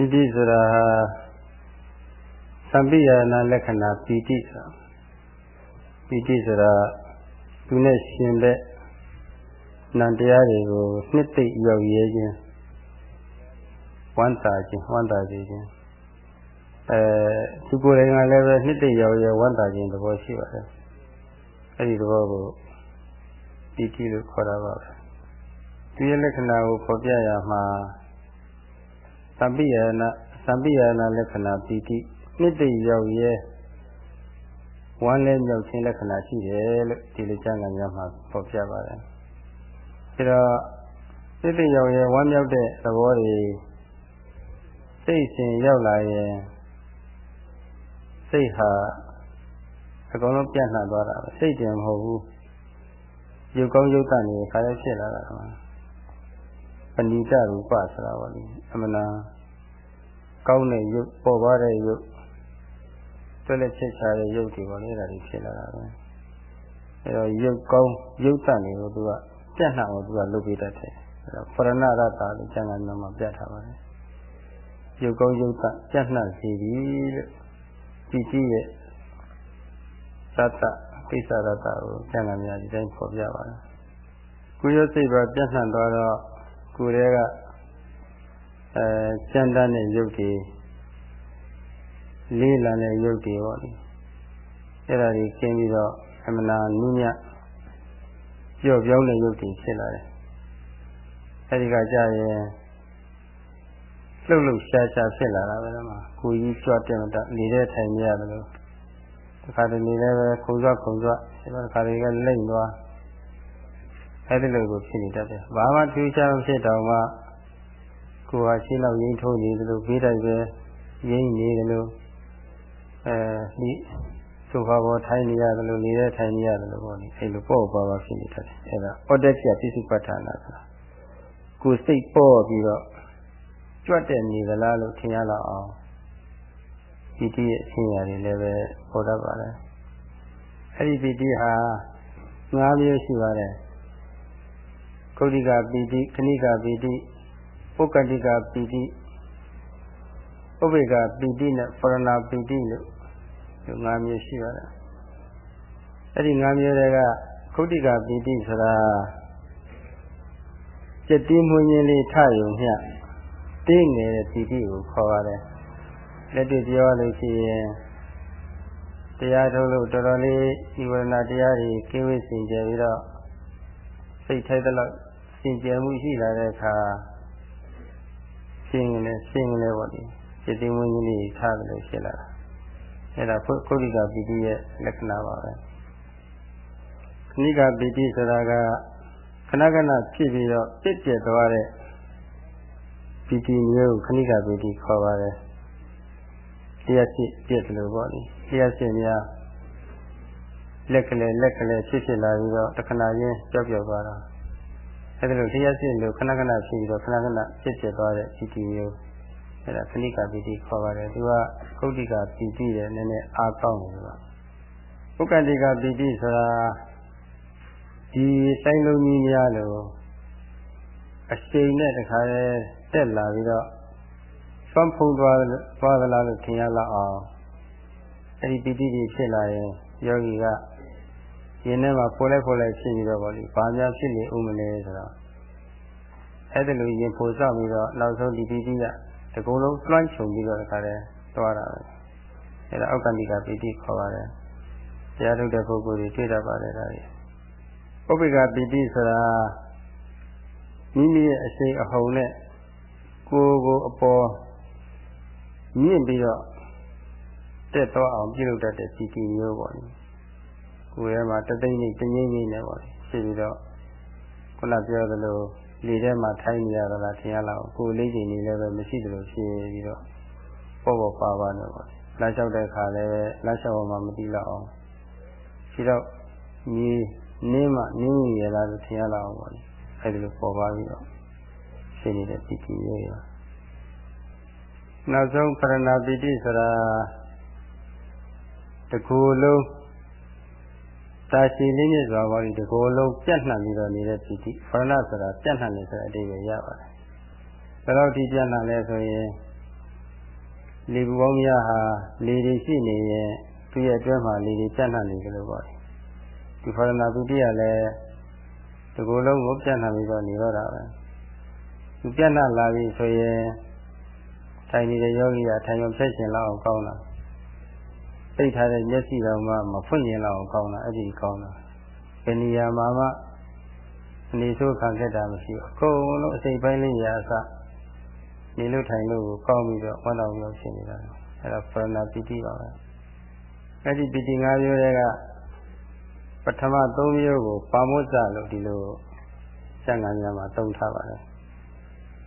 ပီတိဆိုတာသံပိယနာလက္ခဏာပီတိဆိုတာပီတိဆိုတာသူနဲ့ရှင်တဲ့နံတရားတွေကိုနှစ်သိမ့်ရောက်ရဲခြင်းဝမ်းသာခြင်းဝမ်းသာစေခြင်းအဲသူကိုယ်တိုင်ကလည်းပဲနှစ်သိမ့်ရောက်ရဲဝမ်းသာခြင်းသဘောရှိပါတယ်အဲဒီသဘောကိုပီတိလို့ခေါ်တာပါပဲဒီလက္ခဏာကိုဖော်ပြရမှာ သံပိယနာသံပိယနာလက္ခဏာပီတိနှစ်သိမ့်ရောက်ရဲဝမ်းလဲမြောက်ခြင်းလက္ခဏာရှိတယ်လို့ဒီလိုကျမ်းဂန်များမှာဖော်ပြပါတယ်ဒါတော့နှစ်သိမ့်ရောက်ရဲဝမ်းမြောက်တဲ့သဘောတွေစိတ်ရှင်ရောက်လာရင်စိတ်ဟာအကုန်လုံးပြန့်နှံ့သွားတာပဲစိတ်တင်မဟုတ်ဘူးရုပ်ကောင်းရုပ်တန်တွေခါရဖြစ်လာတာကပ ဏိတရူပဆိုတာပါလေအမှန်တန်ကောင်းတဲ့ရုပ်ပေါ်ပါတဲ့ရုပ်တွက်လက်ချက်ချတဲ့ရုပ်တွေပေါ့လေဒါတွေဖြစ်လာတာပဲအဲတော့ရုပ်ကောင်းရုပ်တန်တွေကိုသူကပြတ်နှံ့အောင်သူကလုပ်ပေးတတ်တယ်အဲတော့ပရဏရတ္တလို့ကျမ်းဂန်မှာပြတ်ထားပါတယ်ရုပ်ကောင်းရုပ်တန်ပြတ်နှံ့စီပြီလို့ကြည်ကြည်ရဲ့သတ္တကိစ္စရတ္တကိုကျမ်းဂန်များဒီတိုင်းဖော်ပြပါတယ်ကိုယ်ရစိတ်ပါပြတ်နှံ့သွားတော့ ကိုယ်တည်းကအဲစံတန်းတဲ့ရုပ်တွေလေးလံတဲ့ရုပ်တွေပေါ့လေအဲ့ဒါတွေကျင်းပြီးတော့အမနာနုညကြော့ပြောင်းတဲ့ရုပ်တွေဖြစ်လာတယ်အဲ့ဒီကကြာရင်လှုပ်လှုပ်ရှားရှားဖြစ်လာတာပဲမှာကိုကြီးကြွတဲ့မတနေတဲ့ထိုင်မရတယ်လို့တခါတလေလည်းပဲခုံကြွခုံကြွဒီမှာတခါတလေကလိမ့်သွား အဲ့ဒီလိုကိုဖြစ်နေတတ်တယ်ဘာမှထူးခြားမဖြစ်တော့မှကိုယ်ဟာရှင်းတော့ရိမ့်ထိုးနေတယ်လို့ပြီးတိုက်ပဲရိမ့်နေတယ်လို့အဲဒီဆိုဖာပေါ်ထိုင်နေရတယ်လို့နေတဲ့ထိုင်နေရတယ်လို့ပေါ့လေအဲ့လိုပေါ့ပါပါဖြစ်နေတတ်တယ်အဲ့ဒါဩဒက်ပြပိစုပဋ္ဌာနာဆိုတာကိုယ်စိတ်ပေါ်ပြီးတော့ကြွတ်တဲ့နေသလားလို့ထင်ရတော့အောင်ပီတိရဲ့အချင်းရာတွေလည်းပဲပေါ်တတ်ပါတယ်အဲ့ဒီပီတိဟာငါးမျိုးရှိပါတယ် ကုဋ္ဌိကပီတိခဏိကပီတိပုဂ္ဂတိကပီတိဥပေက္ခပီတိနဲ့ပရဏပီတိလို့ဒီ၅မျိုးရှိပါတယ်အဲ့ဒီ၅မျိုးတွေကကုဋ္ဌိကပီတိဆိုတာစက်တိမွင်းခြင်းလေးထယုံမျှတင်းနေတဲ့ပီတိကိုခေါ်ပါတယ်လက်တွေ့ပြောလို့ရှိရင်တရားထုတ်လို့တော်တော်လေးဤဝရဏတရားတွေကင်းဝေးစင်ကြယ်ပြီးတော့ စိတ်ထဲတလို့စင်ကြယ်မှုရှိလာတဲ့အခါရှင်းနေရှင်းနေပေါ့ဒီစိတ်တင်းဝင်းကြီးလေးထားတယ်လို့ဖြစ်လာတာအဲ့ဒါကုဋ္ဌိကပီတိရဲ့လက္ခဏာပါပဲခဏိကပီတိဆိုတာကခဏခဏဖြစ်ပြီးတော့ပြည့်ပြည့်သွားတဲ့ပီတိမျိုးခဏိကပီတိခေါ်ပါတယ်တရားဖြစ်ပြည့်တယ်လို့ပေါ့လေတရားဖြစ်များ လက်ကလေးလက်ကလေးဖြစ်ဖြစ်လာပြီးတော့တခဏချင်းကြောက်ကြောက်သွားတာအဲဒီလိုတရားဖြစ်လို့ခဏခဏဖြစ်ပြီးတော့ခဏခဏဖြစ်ဖြစ်သွားတဲ့ပီတိမျိုးအဲဒါခဏိကပီတိခေါ်ပါတယ်သူကကုဋ္ဌိကပီတိတယ်နည်းနည်းအားကောင်းတယ်သူကဥက္ကတိကပီတိဆိုတာဒီဆိုင်လုံးကြီးများလို့အရှိန်နဲ့တခါလဲတက်လာပြီးတော့သွမ်းဖုံးသွားသွားသလားလို့ထင်ရလောက်အောင်အဲဒီပီတိတွေဖြစ်လာရင်ယောဂီက ရင်ထဲမှာဖိုးလိုက်ဖိုးလိုက်ဖြစ်ပြီးတော့ဗောလေဘာများဖြစ်နေဦးမလဲဆိုတော့အဲ့ဒါလိုရင်ဖိုဆောက်ပြီးတော့နောက်ဆုံးဒီပီတိကတကုံလုံးလွှမ်းခြုံပြီးတော့တခါလဲသွားတာပဲအဲ့ဒါအောက်ကန္တိကပီတိခေါ်ပါတယ်တရားထုတ်တဲ့ပုဂ္ဂိုလ်တွေတွေ့တတ်ပါတယ်ဒါကြီးဥပိ္ပကပီတိဆိုတာမိမိရဲ့အရှိန်အဟုန်နဲ့ကိုယ်ကိုအပေါ်မြင့်ပြီးတော့တက်သွားအောင်ပြုလုပ်တတ်တဲ့ပီတိမျိုးပေါ့လေ ကိုယ်ထဲမှာတသိမ့်နေတငိမ့်ငိမ့်နေပေါ့လေဖြစ်ပြီးတော့ခုနပြောသလိုလေထဲမှာထိုင်းနေရတာလားထင်ရလောက်ကိုယ်လေးချိန်နေလည်းပဲမရှိသလိုဖြစ်ပြီးတော့ပေါ့ပေါ့ပါပါနေပေါ့လမ်းလျှောက်တဲ့အခါလည်းလမ်းလျှောက်မှမတိလောက်အောင်ရှိတော့ညီနင်းမှနင်းရလားလို့ထင်ရလောက်ပေါ့လေအဲဒီလိုပေါ်ပါပြီးတော့ရှိနေတဲ့ပီတိရဲ့နောက်ဆုံးပရဏပီတိဆိုတာတကူလုံး တာရှိလေးနဲ့စွာပါလိတကူလုံးပြတ်နှံ့ပြီးတော့နေတဲ့ပီတိပရဏဆိုတာပြတ်နှံ့နေဆိုတဲ့အဓိပ္ပာယ်ရပါတယ်။ဘယ်တော့ဒီပြတ်နှံ့လဲဆိုရင်လေပူပေါင်းများဟာလေတွေရှိနေရင်သူ့ရဲ့အတွင်းမှာလေတွေပြန့်နှံ့နေကြလို့ပေါ့ဒီဖရဏသုတိကလည်းဒီကိုယ်လုံးကိုပြန့်နှံ့ပြီးတော့နေတော့တာပဲသူပြန့်နှံ့လာပြီဆိုရင်ထိုင်နေတဲ့ယောဂီကထိုင်ရုံဖြတ်ရှင်လောက်အောင်ကောင်း တာသိထားတဲ့မျက်စိတော်မှမဖွင့်ရင်လောက်အောင်ကောင်းတာအဲ့ဒီကောင်းတာဘယ်နေရာမှာမှအနေဆိုးခံခဲ့တာမရှိဘူးအကုန်လုံးအစိတ်ပိုင်းလေးရာအစနေလို့ထိုင်လို့ကိုကောင်းပြီးတော့ဝမ်းတော်မျိုးဖြစ်နေတာအဲ့ဒါဖရဏပီတိပါပဲအဲ့ဒီပီတိ၅မျိုးတွေကပထမ၃မျိုးကိုပါမုဇ္ဇလို့ဒီလိုကျန်ကများမှာသုံးထားပါတယ်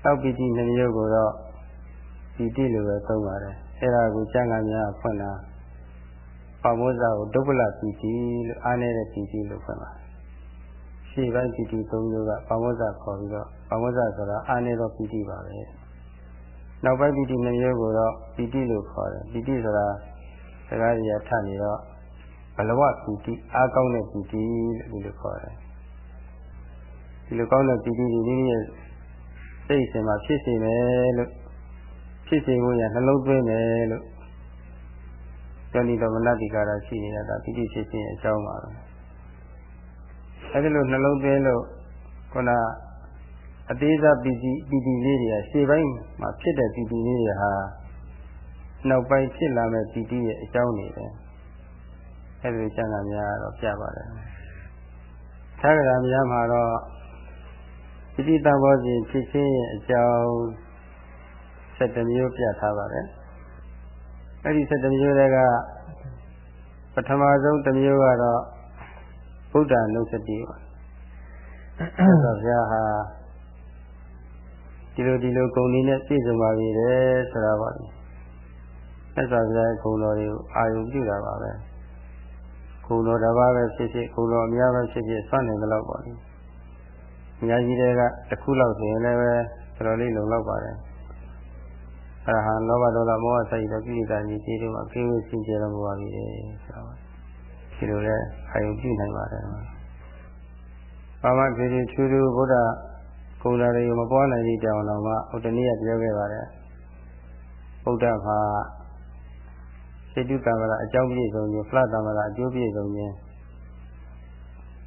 နောက်ပီတိ၂မျိုးကိုတော့ပီတိလိုပဲသုံးပါတယ်အဲ့ဒါကိုကျန်ကများဖွင့်တာ ပါမုဇ္ဇကိုဒုပ္ပလပီတိလို့အားနေတဲ့ပီတိလို့ဖွင့်ပါတယ်ရှေ့ပိုင်းပီတိ၃မျိုးကပါမုဇ္ဇခေါ်ပြီးတော့ပါမုဇ္ဇဆိုတာအားနေတော့ပီတိပါပဲနောက်ပိုင်းပီတိနှမျိုးကိုတော့ပီတိလို့ခေါ်တယ်ပီတိဆိုတာစကားကြီးထနေတော့ဘလဝပီတိအားကောင်းတဲ့ပီတိလို့ဒီလိုခေါ်တယ်ဒီလိုကောင်းတဲ့ပီတိဒီနည်းရဲ့စိတ်စဉ်မှာဖြစ်စေမယ်လို့ဖြစ်စေဖို့ရနှလုံးသွင်းတယ်လို့ ယောနိတော်မနတိကာရရှိနေတာဒါပီတိဖြစ်ခြင်းအကြောင်းပါပဲအဲဒီလိုနှလုံးသွင်းလို့ခုနအသေးစားပီတိပီတိလေးတွေကရှေ့ပိုင်းမှာဖြစ်တဲ့ပီတိလေးတွေဟာနောက်ပိုင်းဖြစ်လာမဲ့ပီတိရဲ့အကြောင်းတွေပဲအဲဒီကျမ်းဂန်များတော့ပြပါတယ်သာဂရာများမှာတော့ပီတိတဘောစဉ်ဖြစ်ခြင်းရဲ့အကြောင်း7မျိုးပြထားပါတယ် အဲဒီ7မျိုးတွေကပထမဆုံးတစ်မျိုးကတော့ဗုဒ္ဓနုစတိပါဘုရားဘုရားဟာဒီလိုဒီလိုဂုဏ်လေးနဲ့ပြည့်စုံပါပြီတဲ့ဆိုတာပါလေသက်သာစရာဂုဏ်တော်တွေကိုအာရုံပြုတာပါပဲဂုဏ်တော်တစ်ပါးပဲဖြစ်ဖြစ်ဂုဏ်တော်အများပဲဖြစ်ဖြစ်စွန့်နေတယ်လို့ပါလေအများကြီးတွေကတစ်ခုလောက်ဆိုရင်လည်းပဲတော်တော်လေးလုံလောက်ပါတယ် အရဟံလောဘဒေါသမောဟစိတ်တို့ပြိတ္တာကြီးဒီလိုမှာကိဝေစင်ကြတော်မူပါပြီဆိုတာပါဒီလိုလဲအာရုံပြုနိုင်ပါတယ်ဘာမှဒီဒီထူးထူးဘုရားကုံတော်တွေမပွားနိုင်သေးတောင်တော့မှဥတ္တနည်းကပြောခဲ့ပါတယ်ဗုဒ္ဓမှာစေတုတံမလားအကြောင်းပြည့်စုံခြင်းဖလားတံမလားအကျိုးပြည့်စုံခြင်း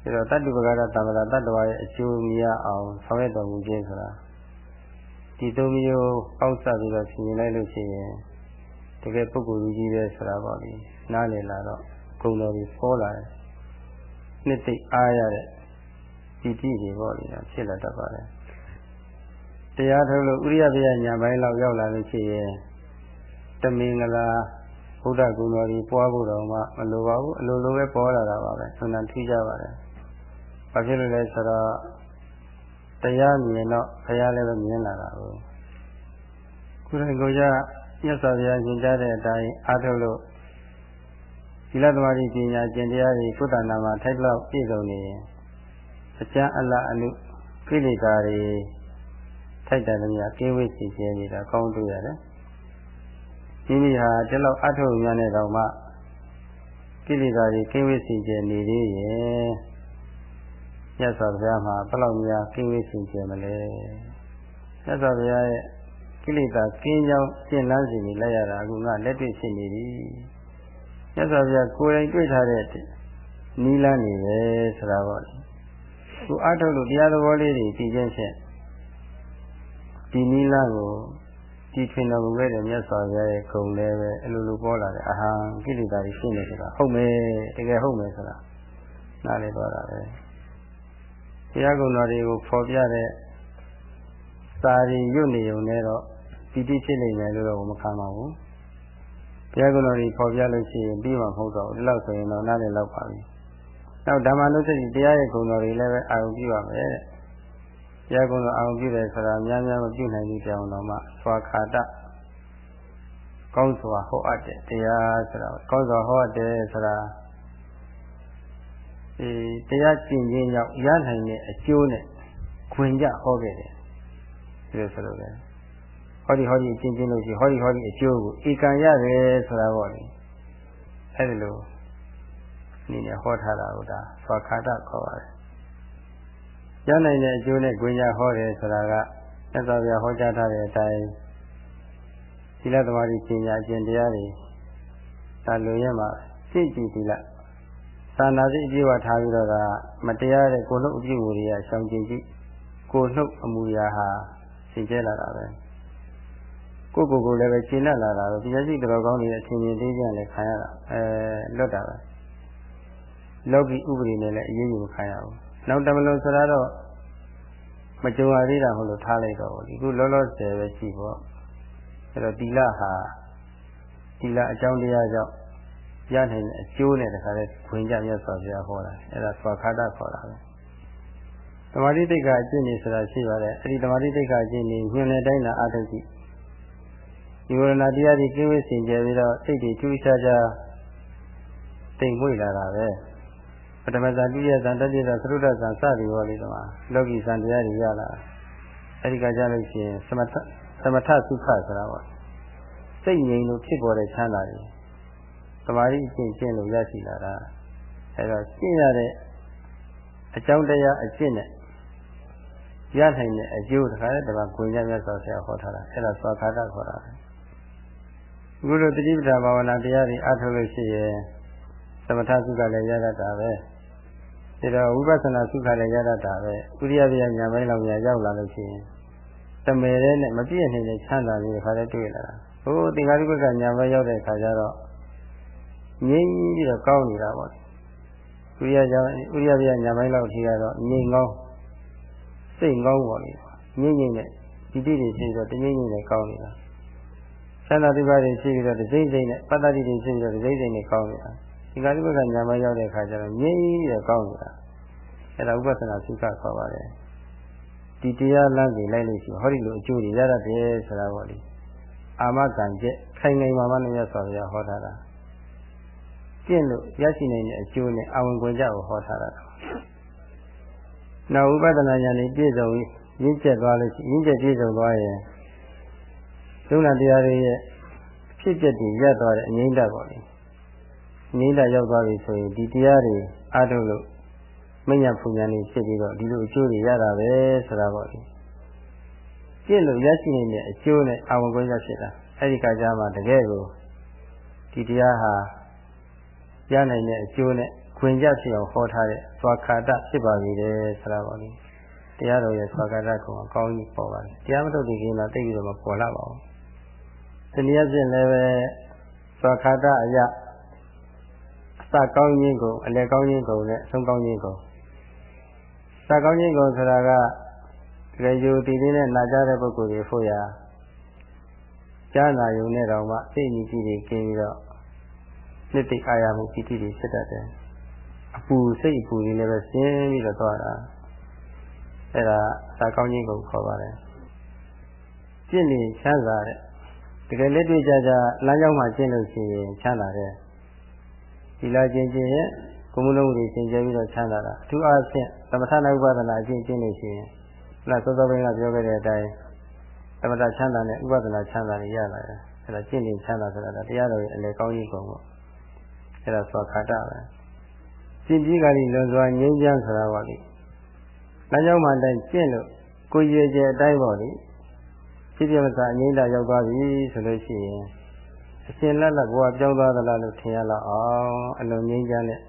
ဒါတော့တတ္တပဂရတံမလားတတ္တဝါရဲ့အကျိုးမြရအောင်ဆောင်ရွက်တော်မူခြင်းဆိုတာ ဒီသုံးမျိုးပေါက်ဆက်ပြီးတော့ရှင်ရင်လိုက်လို့ရှိရင်တကယ်ပုဂ္ဂိုလ်ကြီးပဲဆိုတာပေါ့လေနားလည်လာတော့ဂုဏ်တော်ကြီးပေါ်လာတယ်နှစ်သိအားရတဲ့ပီတိတွေပေါ့လေဖြစ်လာတတ်ပါတယ်တရားထုတ်လို့ဥရိယပြညာပိုင်းလောက်ရောက်လာလို့ရှိရင်တမင်္ဂလာဘုဒ္ဓဂုဏ်တော်ကြီးပွားဖို့တော့မှမလိုပါဘူးအလိုလိုပဲပေါ်လာတာပါပဲဆွမ်းထူးကြပါတယ်။ဘာဖြစ်လို့လဲဆိုတော့ တရားမြင်တော့ဘုရားလည်းပဲမြင်လာတာကိုခုရင်ကိုကြမြတ်စွာဘုရားညွှန်ကြားတဲ့အတိုင်းအားထုတ်လို့သီလသမารိပညာကျင့်တရားတွေကုသနာမှာထိုက်လောက်ပြည့်စုံနေရင်အကျမ်းအလအနုကိလေသာတွေထိုက်တယ်များကိဝိစီကျဲနေတာကောင်းတွေ့ရတယ်။ဒီနေ့ဟာဒီလောက်အထုံများနဲ့တော့မှကိလေသာတွေကိဝိစီကျဲနေသေးရဲ့။ မြတ်စွာဘုရားမှာဘယ်လောက်များကိဝိစီကျဲမလဲ။မြတ်စွာဘုရားရဲ့ကိလေသာကင်းကြောင်းရှင်းလန်းစီနေလိုက်ရတာကငါလက်တွေ့ဖြစ်နေပြီ။မြတ်စွာဘုရားကိုယ်တိုင်တွေ့ထားတဲ့နီးလန်းနေပဲဆိုတာပေါ့။သူအထုတ်လို့တရားသဘောလေးတွေသိချင်းဖြင့်ဒီနီလာကိုဒီထွင်တော်မူခဲ့တဲ့မြတ်စွာဘုရားရဲ့ဂုံလည်းပဲအလိုလိုပေါ်လာတယ်အဟံကိလေသာတွေရှင်းနေဆိုတာဟုတ်မယ်တကယ်ဟုတ်မယ်ဆိုတာနားလည်တော့တာပဲ တရားကုံတော်တွေကိုဖော်ပြတဲ့စာရီရွတ်နေုံနဲ့တော့ပီတိဖြစ်နေတယ်လို့တော့မခံပါဘူးတရားကုံတော်တွေဖော်ပြလို့ရှိရင်ပြီးမှမဟုတ်တော့ဘူးဒီလောက်ဆိုရင်တော့နားလည်တော့ပါပြီနောက်ဓမ္မနုစတိတရားရဲ့ဂုံတော်တွေလည်းပဲအာရုံပြုရမယ်တဲ့တရားကုံတော်အောင်ပြုတယ်ဆိုတာများများမပြုနိုင်ဘူးကြောင်တော်မှစွာခါတကောင်းစွာဟောအပ်တယ်တရားဆိုတာကောင်းစွာဟောအပ်တယ်ဆိုတာ ဒီတရားကျင့်ခြင်းကြောင့်ရနိုင်တဲ့အကျိုးနဲ့ခွင်ကြဟောခဲ့တယ်ဒီလိုဆိုလို့လေဟောဒီဟောဒီကျင့်ခြင်းလို့ရှိဟောဒီဟောဒီအကျိုးကိုဧကံရတယ်ဆိုတာပေါ့လေအဲဒီလိုနည်းနဲ့ဟောထားတာကိုဒါစွာခါတခေါ်ပါတယ်ရနိုင်တဲ့အကျိုးနဲ့ဂွင်ညာဟောတယ်ဆိုတာကသက်သာပြဟောကြားထားတဲ့အတိုင်းဧီလသမာဓိပညာအကျင့်တရားတွေဒါလိုရမှာစိတ်ကြည်သီလ သာနာစိတ်အပြည့်ဝထားပြီးတော့ကမတရားတဲ့ကိုယ်နှုတ်အပြည့်ဝတွေကရှောင်ကျင်ကြည့်ကိုယ်နှုတ်အမူအရာဟာရှင်းကျဲလာတာပဲကိုယ်ကိုယ်ကိုလည်းပဲရှင်းတတ်လာတာပဲဒီစိတ်တော်ကောင်းနေတဲ့အချိန်ချင်းသေးပြန်လည်းခံရတာအဲလွတ်တာပဲလောကီဥပဒေနဲ့လည်းအရေးယူမခံရဘူးနောက်တမလို့ဆိုတော့မကြုံရသေးတာဟုတ်လို့ထားလိုက်တော့ဒီခုလောလောဆယ်ပဲရှိပေါ့အဲ့တော့တီလာဟာတီလာအကြောင်းတရားကြောင့် ရနိုင်တဲ့အကျိုးနဲ့တခါလဲခွင်ကြမြတ်စွာဘုရားဟောတာအဲ့ဒါသွားခါတခေါ်တာပဲသမာဓိတိတ်ကအကျင့်နေဆိုတာရှိပါတယ်အဲ့ဒီသမာဓိတိတ်ကအကျင့်နေညွန်တဲ့တိုင်းသာအထုတ်ကြည့်ဒီဝရဏတရားကြီးကျင်းဝစင်ကြပြီးတော့စိတ်တွေထူးခြားခြားတိမ်မွေ့လာတာပဲပထမဇာတိယဇံတတိယဇံသရုဒ္ဒဇံစသည်ဟောလေးတမှာလောကီဇံတရားတွေရလာအဲ့ဒီကကြလို့ရှိရင်သမထသမထသုခဆိုတာပေါ့စိတ်ငြိမ်လို့ဖြစ်ပေါ်တဲ့ချမ်းသာတွေ သမာဓိအကျင့်ကျင့်လို့ရရှိလာတာအဲ့တော့ကျင့်ရတဲ့အကြောင်းတရားအကျင့်နဲ့ရနိုင်တဲ့အကျိုးတခါတည်းတပါးကိုကြမြတ်စွာဘုရားဟောထားတာအဲ့ဒါသွားခါတာခေါ်တာအခုလိုတတိပဌာဘာဝနာတရားတွေအားထုတ်လို့ရှိရင်သမထသုခလည်းရတတ်တာပဲဒါတော့ဝိပဿနာသုခလည်းရတတ်တာပဲဥရိယပြညာပိုင်းလောက်ညာရောက်လာလို့ရှိရင်တမေတဲ့နဲ့မပြည့်နေတဲ့ချမ်းသာလေးခါတည်းတွေ့လာတာဟိုသင်္ဃာရိပကညာပိုင်းရောက်တဲ့ခါကျတော့ ငြိမ်းပြီးတော့ကောင်းနေတာပေါ့ဥရိယကြောင့်ဥရိယပြညာပိုင်းလောက်ထိကတော့ငြိမ်ကောင်းစိတ်ကောင်းပေါ့လေငြိမ့်ငြိမ့်နဲ့ဒီတိတွေရှိတော့တငြိမ့်ငြိမ့်နဲ့ကောင်းနေတာသန္တာတိပါတွေရှိပြီးတော့ဒစိမ့်စိမ့်နဲ့ပတ္တတိတွေရှိပြီးတော့ဒစိမ့်စိမ့်နဲ့ကောင်းနေတာဒီကာတိဘကညာမရောက်တဲ့အခါကျတော့ငြိမ့်ပြီးတော့ကောင်းနေတာအဲ့ဒါဥပဒနာသုခခေါ်ပါတယ်ဒီတရားလမ်းကြီးလိုက်လို့ရှိရင်ဟောဒီလိုအကျိုးတွေရတတ်တယ်ဆိုတာပေါ့လေအာမကံကျက်ခိုင်နိုင်မှာမနဲ့ရသော်ရဟောထားတာ ကျင့်လို့ရရှိနိုင်တဲ့အကျိုးနဲ့အဝင်ခွင့်ကြကိုဟောထားတာနောက်ဥပဒနာဉာဏ်နဲ့ပြည့်စုံရင်းကျက်သွားလို့ရှိရင်းကျက်ပြည့်စုံသွားရင်သုံးနာတရားတွေရဲ့ဖြစ်ချက်တွေရပ်သွားတဲ့အငြိမ့်တတ်ပါလေငြိမ့်တတ်ရောက်သွားပြီဆိုရင်ဒီတရားတွေအားထုတ်လို့မညဖူညာနေဖြစ်ပြီးတော့ဒီလိုအကျိုးတွေရတာပဲဆိုတာပေါ့လေကျင့်လို့ရရှိနေတဲ့အကျိုးနဲ့အာဝန်ခွင့်ရဖြစ်တာအဲ့ဒီကကြမှာတကယ်ကိုဒီတရားဟာ ရနိုင်တဲ့အကျိုးနဲ့ခွင်ကြဖြစ်အောင်ဟောထားတဲ့သွားခါတဖြစ်ပါပြီလေဆိုတာပေါ့လေတရားတော်ရဲ့သွားခါတကိုအကောင်းကြီးပေါ်ပါတယ်တရားမထုတ်တဲ့ကိန်းတော့တိတ်ပြီးတော့မပေါ်လာပါဘူးတနည်းအားဖြင့်လည်းပဲသွားခါတအရာအစကောင်းခြင်းကိုအလယ်ကောင်းခြင်းကိုနဲ့အဆုံးကောင်းခြင်းကိုစကောင်းခြင်းကိုဆိုတာကတကယ်ယူတည်နေတဲ့နာကြတဲ့ပုဂ္ဂိုလ်တွေဖို့ရာကြားနာယုံနဲ့တောင်မှစိတ်ကြီးကြီးတွေကျင်းပြီးတော့ နှစ်သိအာရမှုပီတိတွေဖြစ်တတ်တယ်အပူစိတ်အပူတွေလည်းပဲဆင်းပြီးတော့သွားတာအဲ့ဒါသာကောင်းခြင်းကိုခေါ်ပါတယ်ကျင့်နေချမ်းသာတဲ့တကယ်လက်တွေ့ကြကြလမ်းကြောင်းမှာကျင့်လို့ရှိရင်ချမ်းသာတယ်ဒီလာကျင့်ခြင်းရဲ့ကုမလုံးတွေသင်ကျပြီးတော့ချမ်းသာတာအထူးအားဖြင့်သမထနာဥပဒနာအကျင့်ကျင့်လို့ရှိရင်လက်စောစောပိုင်းကပြောခဲ့တဲ့အတိုင်းသမထချမ်းသာနဲ့ဥပဒနာချမ်းသာတွေရလာတယ်အဲ့ဒါကျင့်နေချမ်းသာဆိုတာတရားတော်ရဲ့အလေကောင်းကြီးကုန်ပေါ့ အဲ့ဒါဆိုခါတာပဲကျင့်ပြီးကလေးလွန်စွာငြိမ်းချမ်းဆိုတာပါလေလမ်းကြောင်းမှတိုင်းကျင့်လို့ကိုရည်ကျဲအတိုင်းပေါ့လေဖြစ်ပြမစားအငိမ့်တာရောက်သွားပြီဆိုလို့ရှိရင်အရှင်လက်လက်ဘဝပြောင်းသွားသလားလို့ထင်ရလောက်အောင်အလုံးငြိမ်းချမ်းတဲ့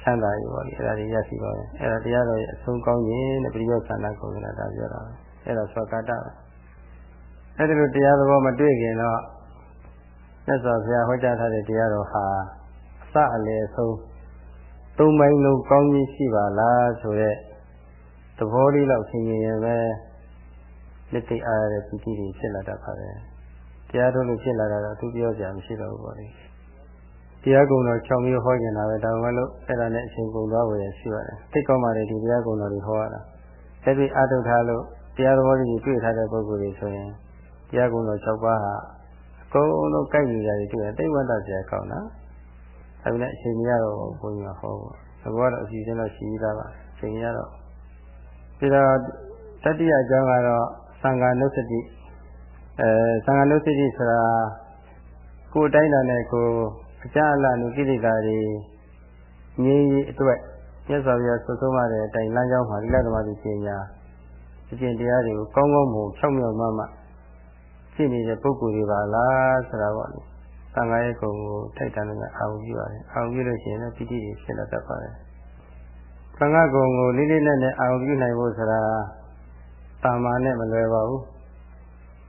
ချမ်းသာရေးပေါ့လေအဲ့ဒါတွေရရှိပါမယ်အဲ့ဒါတရားတော်ရဲ့အဆုံးကောင်းခြင်းတဲ့ပရိယောသနာကိုလည်းဒါပြောတာပဲအဲ့ဒါသောကတပဲအဲ့ဒီလိုတရားသဘောမတွေ့ခင်တော့မြတ်စွာဘုရားဟောကြားထားတဲ့တရားတော်ဟာအ စအလယ်ဆုံးသုံးပိုင်းလုံးကောင်းကြီးရှိပါလားဆိုတဲ့သဘောလေးလောက်ဆင်ញင်ရင်ပဲလက်သိအားရတဲ့ပီတိတွေဖြစ်လာတတ်ပါတယ်တရားထုတ်လို့ဖြစ်လာတာတော့သူပြောကြမရှိတော့ဘူးပေါ့လေတရားကုံတော်6မျိုးဟောကျင်တာပဲဒါမှမဟုတ်အဲ့ဒါနဲ့အချိန်ကုန်သွားဝယ်ရှိပါတယ်သိကောင်းပါတယ်ဒီတရားကုံတော်တွေဟောရတာလက်သိအားထုတ်ထားလို့တရားတော်ကြီးတွေ့ထားတဲ့ပုဂ္ဂိုလ်တွေဆိုရင်တရားကုံတော်6ပါးဟာအကုန်လုံးကြိုက်နေကြတယ်တွေ့တယ်တိတ်ဝတ်တတ်ကြကောင်းတာ ဒါပေမဲ့အချိန်မရတော့ဘုန်းကြီးကဟောပေါ့သဘောတော့အစီအစဉ်တော့ရှိသားပါအချိန်ရတော့ပြီးတော့တတိယအကြောင်းကတော့သံဃာနုစတိအဲသံဃာနုစတိဆိုတာကိုယ်တိုင်းတာနဲ့ကိုအကြအလနုကိလေသာတွေငြိမ်းရေးအတွက်မြတ်စွာဘုရားဆွဆုံးမတဲ့အတိုင်းလမ်းကြောင်းမှာဒီလသမားကြီးပညာအကျင့်တရားတွေကိုကောင်းကောင်းမွန်ဖြောင့်မြောက်မှမှဖြစ်နေတဲ့ပုဂ္ဂိုလ်တွေပါလားဆိုတာပေါ့လေ သံဃာရဲ့ကုံကိုထိုက်တန်တဲ့အာရုံပြုရတယ်အာရုံပြုလို့ရှိရင်လည်းပိဋိတွေဖြစ်လာတတ်ပါတယ်သံဃာကုံကိုလေးလေးနက်နက်အာရုံပြုနိုင်ဖို့ဆိုတာတာမာနဲ့မလွယ်ပါဘူး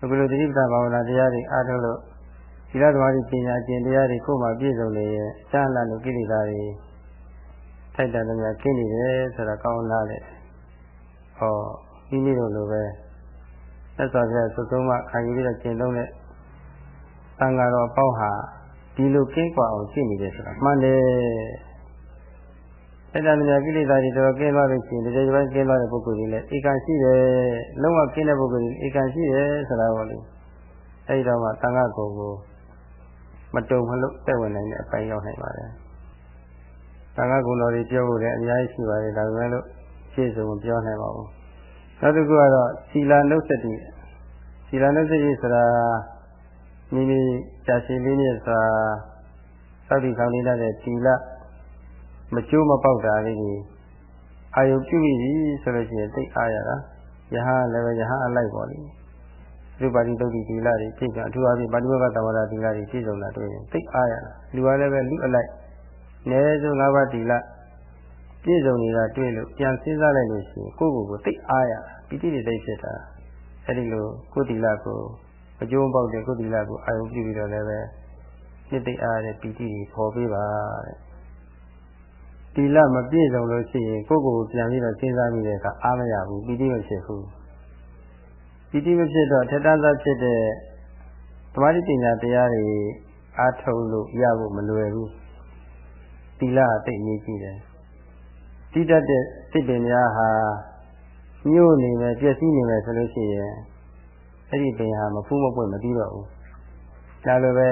အခုလိုတိပ္ပံဘာဝနာတရားတွေအားထုတ်လို့ဒီလသမားကြီးပညာကျင့်တရားတွေကိုမှပြည့်စုံနေရဲ့အကျဉ်းလာလို့ကိလေသာတွေထိုက်တန်တဲ့များကျင့်နေတယ်ဆိုတာကောင်းလားလေဟောဒီနေ့လိုလိုပဲသက်စွာပြသုသုံးမှခံယူပြီးတော့ကျင့်သုံးတဲ့ သံဃာတော်ပေါ့ဟာဒီလိုကင်းကွာအောင်ကျင့်နေတယ်ဆိုတာမှန်တယ်အဲ့ဒါများကိလေသာတွေတော်ကင်းသွားလို့ရှိရင်ဒီလိုပိုင်းကင်းသွားတဲ့ပုဂ္ဂိုလ်တွေလည်းဧကံရှိတယ်လုံးဝကင်းတဲ့ပုဂ္ဂိုလ်တွေဧကံရှိတယ်ဆိုတာပေါ့လေအဲ့ဒီတော့မှသံဃာကိုယ်ကိုမတုံမလို့တက်ဝင်နိုင်တဲ့အပိုင်းရောက်နိုင်ပါတယ်သံဃာကုံတော်တွေပြောဖို့လည်းအများကြီးရှိပါတယ်ဒါပေမဲ့လို့ရှင်းစုံမပြောနိုင်ပါဘူးနောက်တစ်ခုကတော့သီလနှုတ်စတိသီလနှုတ်စတိဆိုတာ မိမိကြာရှည်လေးနဲ့ဆိုတာသောက်တည်ဆောင်နေတဲ့သီလမကျိုးမပေါက်တာလေးကြီးအာယုပြုပြီဆိုလို့ရှိရင်သိအားရတာယဟလည်းပဲယဟအလိုက်ပါလိမ့်သုပါတိတုတ်တိသီလတွေပြည့်စုံအထူးအားဖြင့်ပါဠိဝကသဝရသီလတွေပြည့်စုံလာတွေ့ရင်သိအားရတာလူကလည်းပဲလူအလိုက်နည်းဆုံး၅ပါးသီလပြည့်စုံနေတာတွေ့လို့ပြန်စဉ်းစားလိုက်လို့ရှိရင်ကိုယ့်ကိုယ်ကိုသိအားရပိဋိတွေသိဖြစ်တာအဲဒီလိုကိုယ်သီလကို အကျိုးပေါက်တဲ့ကိုယ်သီလကိုအာရုံပြုပြီးတော့လည်းပဲစိတ်သိအားတဲ့ပိဋိတွေပေါ်ပေးပါတဲ့သီလမပြည့်စုံလို့ရှိရင်ကိုယ့်ကိုယ်ပြန်ပြီးတော့စဉ်းစားမိတဲ့အခါအားမရဘူးပိဋိမဖြစ်ဘူးပိဋိမဖြစ်တော့ထက်တန်းသားဖြစ်တဲ့သမာဓိပညာတရားတွေအားထုတ်လို့ရဖို့မလွယ်ဘူးသီလအသိအရေးကြီးတယ်တိတတ်တဲ့စိတ်ပင်များဟာညှို့နေမယ်ပြည့်စည်နေမယ်ဆိုလို့ရှိရင် အဲ့ဒီပင်ဟာမဖူးမပွင့်မပြီးတော့ဘူးဒါလိုပဲ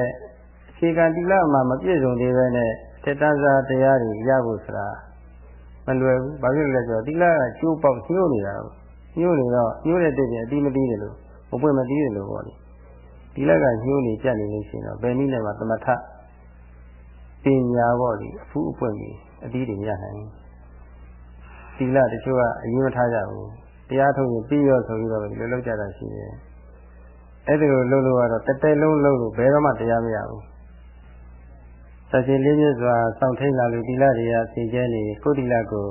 အခြေခံတိလမှာမပြည့်စုံသေးပဲနဲ့တတန်းစားတရားတွေရဖို့ဆိုတာမလွယ်ဘူးဘာဖြစ်လဲဆိုတော့တိလကကျိုးပေါက်ညှို့နေတာညှို့နေတော့ညှို့တဲ့တိတ်အတိမတိတယ်လို့မပွင့်မပြီးတယ်လို့ပေါ့လေဒီလက်ကညှို့နေကြနေလို့ရှိရင်တော့ဘယ်နည်းနဲ့မှသမထပညာပေါ့လေအဖူးအပွင့်ပြီးအတိတွေရနိုင်သီလတချို့ကအရင်မထားကြဘူးတရားထုတ်ရင်ပြီးရောဆိုပြီးတော့ဒီလိုလုပ်ကြတာရှိတယ် အဲ့ဒီလိုလုပ်လို့ကတော့တစ်တဲလုံးလုပ်လို့ဘယ်တော့မှတရားမရဘူးသတိလေးပြစွာစောင့်ထိန်လာလို့သီလတွေကဖြည့်ကျဲနေကိုယ်သီလကို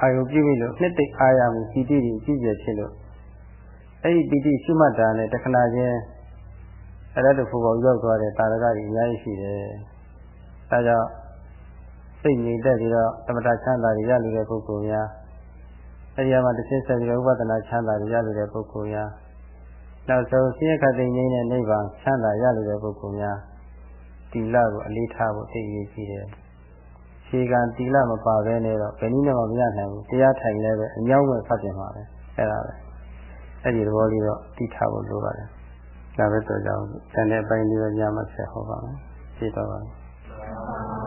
အာယုပြုပြီးလို့နှစ်သိအာရမှုပီတိတွေကြည့်ကြဖြစ်လို့အဲ့ဒီပီတိရှုမှတ်တာနဲ့တခဏချင်းအဲ့ဒါတဖို့ပေါ်ရောက်သွားတဲ့တာရကကြီးအများကြီးရှိတယ်ဒါကြောင့်စိတ်ငြိမ်သက်ပြီးတော့သမထချမ်းသာတွေရလို့တဲ့ပုဂ္ဂိုလ်များအဲဒီမှာတစ်ဆင့်ဆက်ပြီးတော့ဥပဒနာချမ်းသာတွေရလို့တဲ့ပုဂ္ဂိုလ်များ နောက်ဆုံးဆင်းရဲခတ်သိငြိမ်းတဲ့နိဗ္ဗာန်ချမ်းသာရလို့တဲ့ပုဂ္ဂိုလ်များတီလကိုအလေးထားဖို့သိရည်ကြီးတယ်။ခြေကံတီလမပါဘဲနဲ့တော့ဘယ်နည်းနဲ့မှမရနိုင်ဘူး။တရားထိုင်လည်းပဲအမြောက်မဲ့ဖတ်တင်ပါပဲ။အဲ့ဒါပဲ။အဲ့ဒီသဘောလေးတော့သိထားဖို့လိုပါတယ်။ဒါပဲတော့ကြောင့်တန်တဲ့အပိုင်းလေးပဲညမှာဆက်ဟောပါမယ်။သိတော့ပါမယ်။